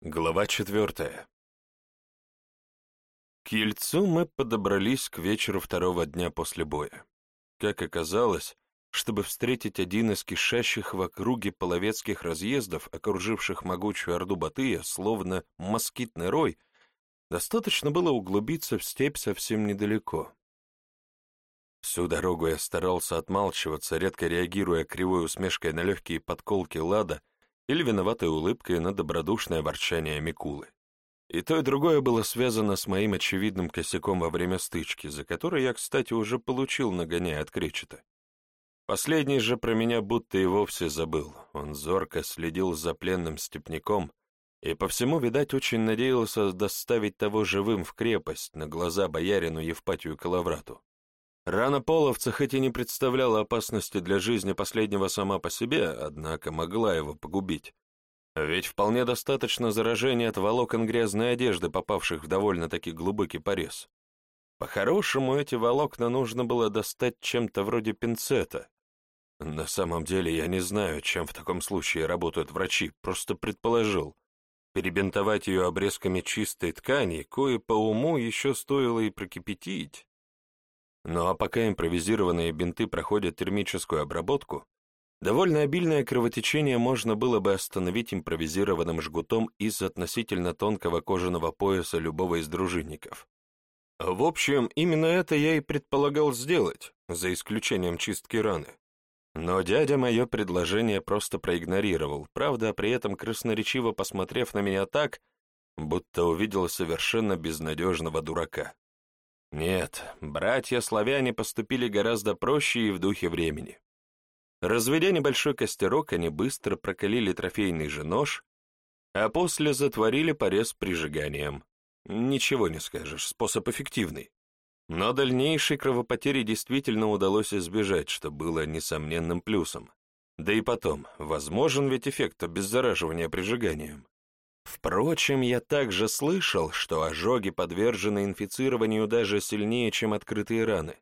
Глава четвертая. К Ельцу мы подобрались к вечеру второго дня после боя. Как оказалось, чтобы встретить один из кишащих в округе половецких разъездов, окруживших могучую орду Батыя, словно москитный рой, достаточно было углубиться в степь совсем недалеко. Всю дорогу я старался отмалчиваться, редко реагируя кривой усмешкой на легкие подколки Лада или виноватой улыбкой на добродушное ворчание Микулы. И то, и другое было связано с моим очевидным косяком во время стычки, за который я, кстати, уже получил нагоняя от Кречета. Последний же про меня будто и вовсе забыл. Он зорко следил за пленным степняком и, по всему, видать, очень надеялся доставить того живым в крепость на глаза боярину Евпатию Калаврату. Рана половца хоть и не представляла опасности для жизни последнего сама по себе, однако могла его погубить. Ведь вполне достаточно заражения от волокон грязной одежды, попавших в довольно-таки глубокий порез. По-хорошему, эти волокна нужно было достать чем-то вроде пинцета. На самом деле я не знаю, чем в таком случае работают врачи, просто предположил. Перебинтовать ее обрезками чистой ткани, кое по уму еще стоило и прокипятить. Ну а пока импровизированные бинты проходят термическую обработку, довольно обильное кровотечение можно было бы остановить импровизированным жгутом из относительно тонкого кожаного пояса любого из дружинников. В общем, именно это я и предполагал сделать, за исключением чистки раны. Но дядя мое предложение просто проигнорировал, правда, при этом красноречиво посмотрев на меня так, будто увидел совершенно безнадежного дурака. Нет, братья-славяне поступили гораздо проще и в духе времени. Разведя небольшой костерок, они быстро прокалили трофейный же нож, а после затворили порез прижиганием. Ничего не скажешь, способ эффективный. Но дальнейшей кровопотери действительно удалось избежать, что было несомненным плюсом. Да и потом, возможен ведь эффект обеззараживания прижиганием. Впрочем, я также слышал, что ожоги подвержены инфицированию даже сильнее, чем открытые раны.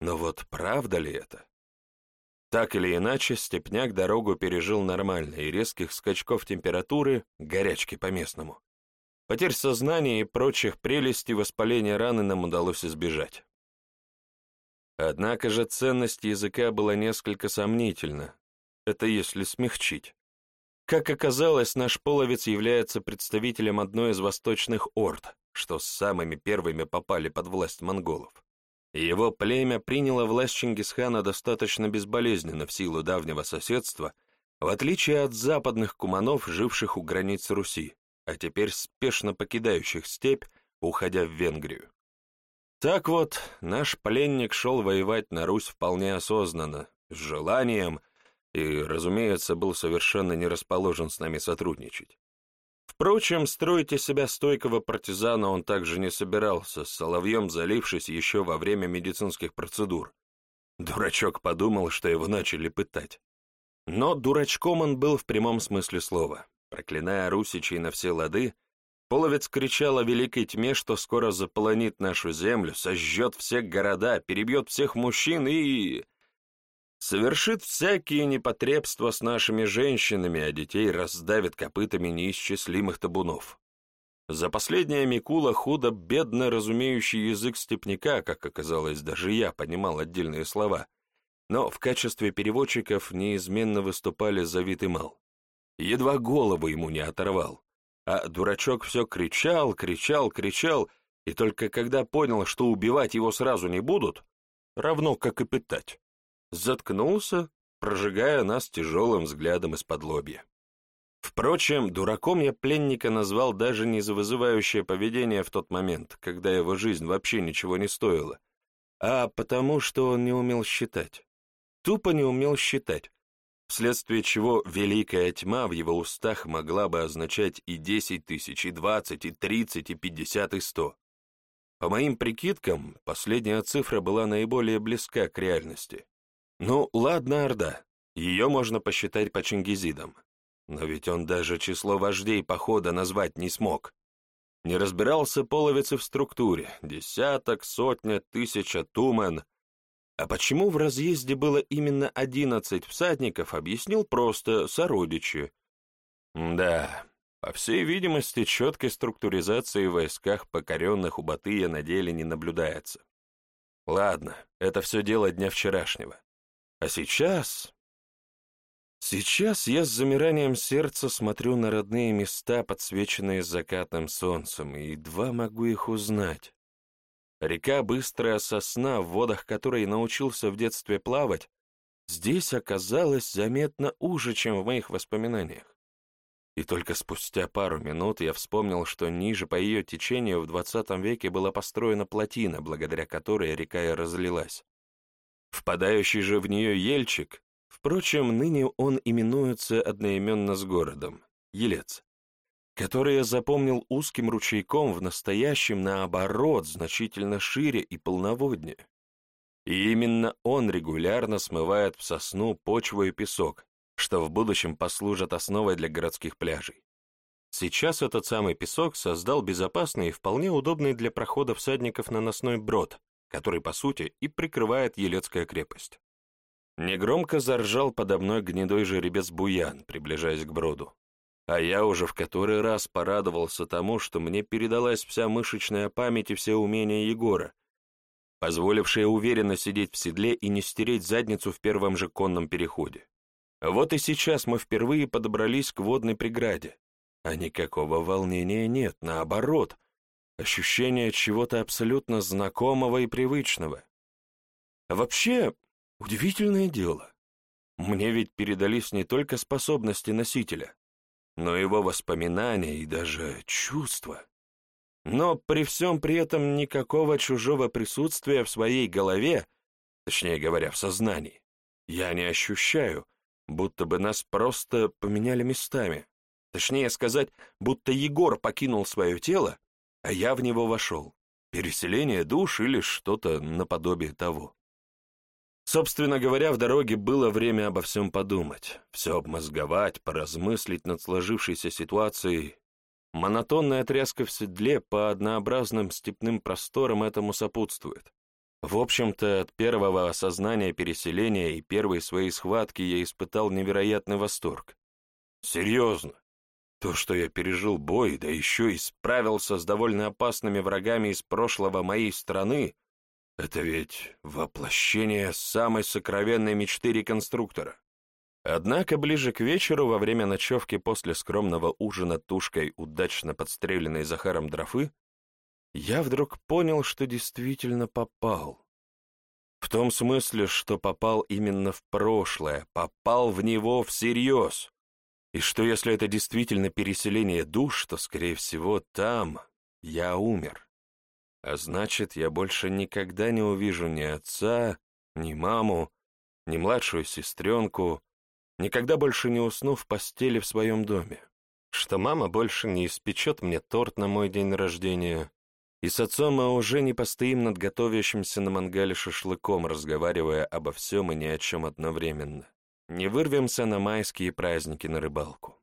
Но вот правда ли это? Так или иначе, степняк дорогу пережил нормально, и резких скачков температуры, горячки по-местному. Потерь сознания и прочих прелестей воспаления раны нам удалось избежать. Однако же ценность языка была несколько сомнительна, это если смягчить. Как оказалось, наш половец является представителем одной из восточных орд, что самыми первыми попали под власть монголов. Его племя приняло власть Чингисхана достаточно безболезненно в силу давнего соседства, в отличие от западных куманов, живших у границ Руси, а теперь спешно покидающих степь, уходя в Венгрию. Так вот, наш пленник шел воевать на Русь вполне осознанно, с желанием и, разумеется, был совершенно не расположен с нами сотрудничать. Впрочем, строить из себя стойкого партизана он также не собирался, с соловьем залившись еще во время медицинских процедур. Дурачок подумал, что его начали пытать. Но дурачком он был в прямом смысле слова. Проклиная русичей на все лады, Половец кричал о великой тьме, что скоро заполонит нашу землю, сожжет все города, перебьет всех мужчин и совершит всякие непотребства с нашими женщинами, а детей раздавит копытами неисчислимых табунов. За последнее Микула худо-бедно разумеющий язык степняка, как оказалось, даже я понимал отдельные слова, но в качестве переводчиков неизменно выступали Завид и Мал. Едва голову ему не оторвал, а дурачок все кричал, кричал, кричал, и только когда понял, что убивать его сразу не будут, равно как и пытать заткнулся, прожигая нас тяжелым взглядом из-под лобья. Впрочем, дураком я пленника назвал даже не за вызывающее поведение в тот момент, когда его жизнь вообще ничего не стоила, а потому что он не умел считать. Тупо не умел считать, вследствие чего великая тьма в его устах могла бы означать и десять тысяч, и двадцать, и тридцать, и пятьдесят, и сто. По моим прикидкам, последняя цифра была наиболее близка к реальности. Ну, ладно, Орда, ее можно посчитать по чингизидам. Но ведь он даже число вождей похода назвать не смог. Не разбирался половицы в структуре, десяток, сотня, тысяча, тумен. А почему в разъезде было именно одиннадцать всадников, объяснил просто сородичи. Да, По всей видимости, четкой структуризации в войсках покоренных у Батыя на деле не наблюдается. Ладно, это все дело дня вчерашнего. А сейчас... Сейчас я с замиранием сердца смотрю на родные места, подсвеченные закатным солнцем, и едва могу их узнать. Река Быстрая Сосна, в водах которой научился в детстве плавать, здесь оказалась заметно уже, чем в моих воспоминаниях. И только спустя пару минут я вспомнил, что ниже по ее течению в XX веке была построена плотина, благодаря которой река и разлилась. Впадающий же в нее Ельчик, впрочем, ныне он именуется одноименно с городом, Елец, который я запомнил узким ручейком в настоящем, наоборот, значительно шире и полноводнее. И именно он регулярно смывает в сосну почву и песок, что в будущем послужат основой для городских пляжей. Сейчас этот самый песок создал безопасный и вполне удобный для прохода всадников наносной брод, который, по сути, и прикрывает Елецкая крепость. Негромко заржал подо мной гнедой жеребец Буян, приближаясь к броду. А я уже в который раз порадовался тому, что мне передалась вся мышечная память и все умения Егора, позволившие уверенно сидеть в седле и не стереть задницу в первом же конном переходе. Вот и сейчас мы впервые подобрались к водной преграде, а никакого волнения нет, наоборот, ощущение чего-то абсолютно знакомого и привычного. Вообще, удивительное дело. Мне ведь передались не только способности носителя, но его воспоминания и даже чувства. Но при всем при этом никакого чужого присутствия в своей голове, точнее говоря, в сознании, я не ощущаю, будто бы нас просто поменяли местами. Точнее сказать, будто Егор покинул свое тело, а я в него вошел. Переселение душ или что-то наподобие того. Собственно говоря, в дороге было время обо всем подумать, все обмозговать, поразмыслить над сложившейся ситуацией. Монотонная тряска в седле по однообразным степным просторам этому сопутствует. В общем-то, от первого осознания переселения и первой своей схватки я испытал невероятный восторг. Серьезно. То, что я пережил бой, да еще и справился с довольно опасными врагами из прошлого моей страны, это ведь воплощение самой сокровенной мечты реконструктора. Однако ближе к вечеру, во время ночевки после скромного ужина тушкой, удачно подстреленной Захаром Дрофы, я вдруг понял, что действительно попал. В том смысле, что попал именно в прошлое, попал в него всерьез. И что если это действительно переселение душ, то, скорее всего, там я умер. А значит, я больше никогда не увижу ни отца, ни маму, ни младшую сестренку, никогда больше не усну в постели в своем доме. Что мама больше не испечет мне торт на мой день рождения, и с отцом мы уже не постоим над готовящимся на мангале шашлыком, разговаривая обо всем и ни о чем одновременно. Не вырвемся на майские праздники на рыбалку.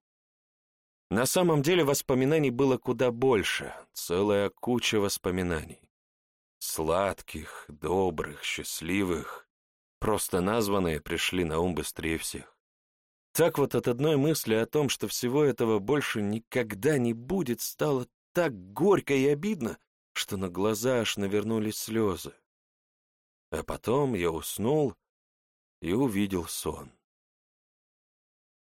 На самом деле воспоминаний было куда больше, целая куча воспоминаний. Сладких, добрых, счастливых, просто названные пришли на ум быстрее всех. Так вот от одной мысли о том, что всего этого больше никогда не будет, стало так горько и обидно, что на глаза аж навернулись слезы. А потом я уснул и увидел сон.